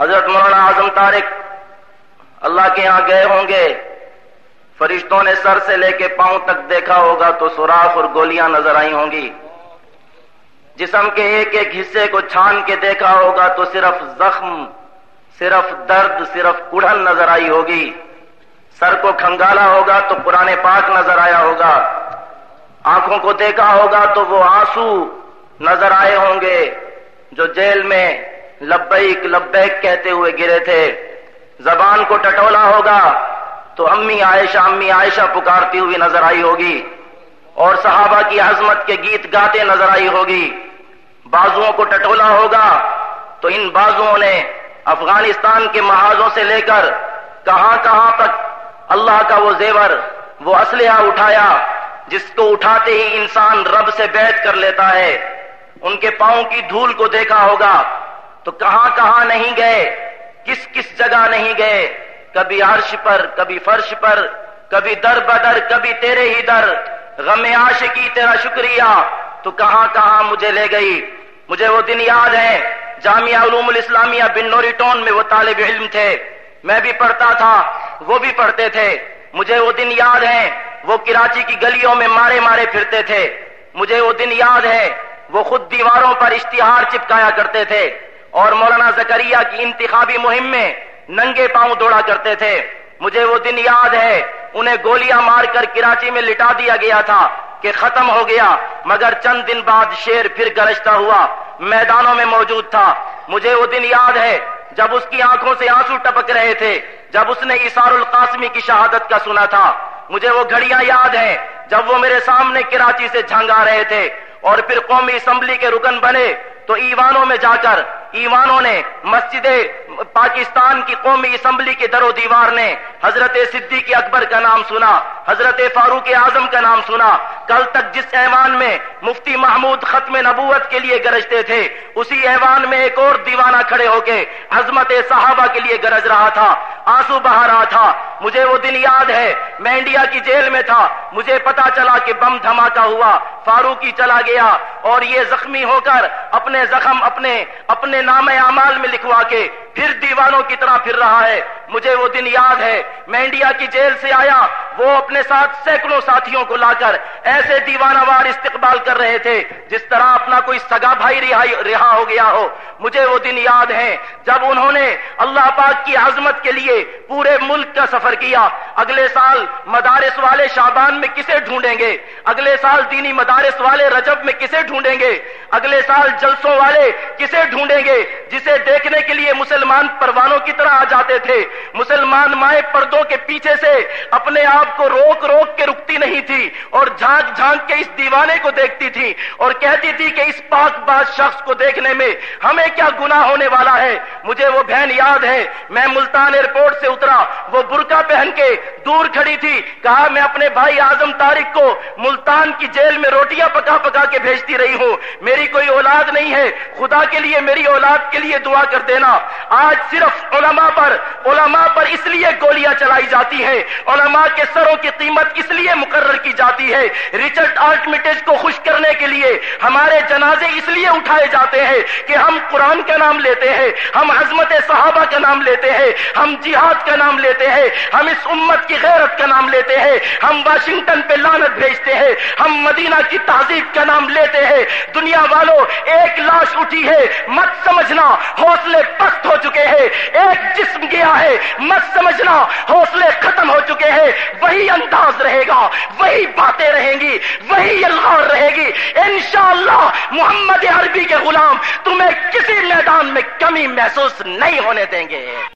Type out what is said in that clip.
حضرت مولانا اعظم طارق اللہ کے یہاں گئے ہوں گے۔ فرشتوں نے سر سے لے کے پاؤں تک دیکھا ہوگا تو سوراخ اور گولیاں نظر آئی ہوں گی۔ جسم کے ایک ایک حصے کو چھان کے دیکھا ہوگا تو صرف زخم، صرف درد، صرف کڑھن نظر آئی ہوگی۔ سر کو کھنگالا ہوگا تو پرانے پاک نظر آیا ہوگا۔ آنکھوں کو دیکھا ہوگا تو وہ آنسو نظر آئے ہوں گے جو جیل میں لبیک لبیک کہتے ہوئے گرے تھے۔ زبان کو ٹٹولا ہوگا تو امی عائشہ امی عائشہ پکارتی ہوئی نظر آئی ہوگی۔ اور صحابہ کی عظمت کے گیت گاتے نظر آئی ہوگی۔ بازوؤں کو ٹٹولا ہوگا تو ان بازوؤں نے افغانستان کے محاذوں سے لے کر کہاں کہاں تک اللہ کا وہ زیور، وہ اسلحہ اٹھایا جس کو اٹھاتے ہی انسان رب سے بیٹھ کر لیتا ہے۔ ان کے پاؤں کی دھول کو دیکھا ہوگا۔ تو کہاں کہاں نہیں گئے؟ کس کس جگہ نہیں گئے؟ کبھی عرش پر، کبھی فرش پر، کبھی در بدر، کبھی تیرے ہی در۔ غم عاشقی، تیرا شکریہ۔ تو کہاں کہاں مجھے لے گئی؟ مجھے وہ دن یاد ہے۔ جامعہ علوم الاسلامیہ بن نوری ٹون میں وہ طالب علم تھے۔ میں بھی پڑھتا تھا، وہ بھی پڑھتے تھے۔ مجھے وہ دن یاد ہے۔ وہ کراچی کی گلیوں میں مارے مارے پھرتے تھے۔ مجھے وہ دن یاد ہے۔ وہ خود دیواروں پر اشتہار چپکایا کرتے تھے۔ اور مولانا زکریہ کی انتخابی مہم میں ننگے پاؤں دوڑا کرتے تھے۔ مجھے وہ دن یاد ہے، انہیں گولیاں مار کر کراچی میں لٹا دیا گیا تھا کہ ختم ہو گیا، مگر چند دن بعد شیر پھر گرجتا ہوا میدانوں میں موجود تھا۔ مجھے وہ دن یاد ہے جب اس کی آنکھوں سے آنسو ٹپک رہے تھے، جب اس نے اسار القاسمی کی شہادت کا سنا تھا۔ مجھے وہ گھڑیاں یاد ہیں جب وہ میرے سامنے کراچی سے جھنگا رہے تھے اور پھر قومی اسمبلی کے رکن بنے تو ایوانوں میں جا کر ایوانوں نے، مسجد پاکستان کی قومی اسمبلی کے در و دیوار نے حضرت صدیق اکبر کا نام سنا، حضرت فاروق اعظم کا نام سنا۔ کل تک جس ایوان میں مفتی محمود ختم نبوت کے لیے گرجتے تھے، اسی ایوان میں ایک اور دیوانہ کھڑے ہو کے عظمت صحابہ کے لیے گرج رہا تھا۔ آنسو بہا رہا تھا۔ مجھے وہ دن یاد ہے۔ میں انڈیا کی جیل میں تھا۔ مجھے پتا چلا کہ بم دھماکہ ہوا۔ فاروقی چلا گیا۔ اور یہ زخمی ہو کر اپنے زخم اپنے اپنے نام اعمال میں لکھوا کے پھر دیوانوں کی طرح پھر رہا ہے۔ مجھے وہ دن یاد ہے، میں انڈیا کی جیل سے آیا، وہ اپنے ساتھ سینکڑوں ساتھیوں کو لا کر ایسے دیوانہ وار استقبال کر رہے تھے، جس طرح اپنا کوئی سگا بھائی رہا ہو گیا ہو۔ مجھے وہ دن یاد ہے جب انہوں نے اللہ پاک کی عظمت کے لیے پورے ملک کا سفر کیا۔ اگلے سال مدارس والے شابان میں کسے ڈھونڈیں گے؟ اگلے سال دینی مدارس والے رجب میں کسے ڈھونڈیں گے؟ اگلے سال جلسوں والے کسے ڈھونڈیں گے؟ جسے دیکھنے کے لیے مسلمان پروانوں کی طرح آ جاتے تھے۔ مسلمان مائیں پردوں کے پیچھے سے اپنے آپ کو روک روک کے رکتی نہیں تھی اور جھانک جھانک کے اس دیوانے کو دیکھتی تھی اور کہتی تھی کہ اس پاک باز شخص کو دیکھنے میں ہمیں کیا گناہ ہونے والا ہے؟ مجھے وہ بہن یاد ہے۔ میں ملتان ایئرپورٹ سے اترا۔ وہ برقع پہن کے دور کھڑی تھی۔ کہا، میں اپنے بھائی اعظم تارک کو ملتان کی جیل میں روٹیاں پکا پکا کے بھیجتی رہی ہوں۔ میری کوئی اولاد نہیں ہے۔ خدا کے لیے میری اولاد کے لیے دعا کر دینا۔ آج صرف علماء پر علماء پر اس لیے گولیاں چلائی جاتی ہیں۔ علماء کے سروں کی قیمت اس لیے مقرر کی جاتی ہے۔ ریچرڈ آرٹمیٹیج کو خوش کرنے کے لیے ہمارے جنازے اس لیے اٹھائے جاتے ہیں کہ ہم قرآن کا نام لیتے ہیں، ہم عظمت صحابہ کا نام لیتے ہیں، ہم جہاد کا نام لیتے ہیں، ہم اس امت کی غیرت کا نام لیتے ہیں۔ ہم واشنگٹن پہ لانت بھیجتے ہیں، ہم مدینہ کی تہذیب کا نام لیتے ہیں۔ دنیا والوں ایک لاش اٹھی ہے، مت سمجھنا، حوصلے پست ہو چکے ہیں۔ ایک جسم گیا ہے مت سمجھنا، حوصلے ختم ہو چکے ہیں۔ وہی انداز رہے گا، وہی باتیں رہیں گی، وہی الغار رہے گی۔ انشاءاللہ محمد عربی کے غلام تمہیں کسی میدان میں کمی محسوس نہیں ہونے دیں گے۔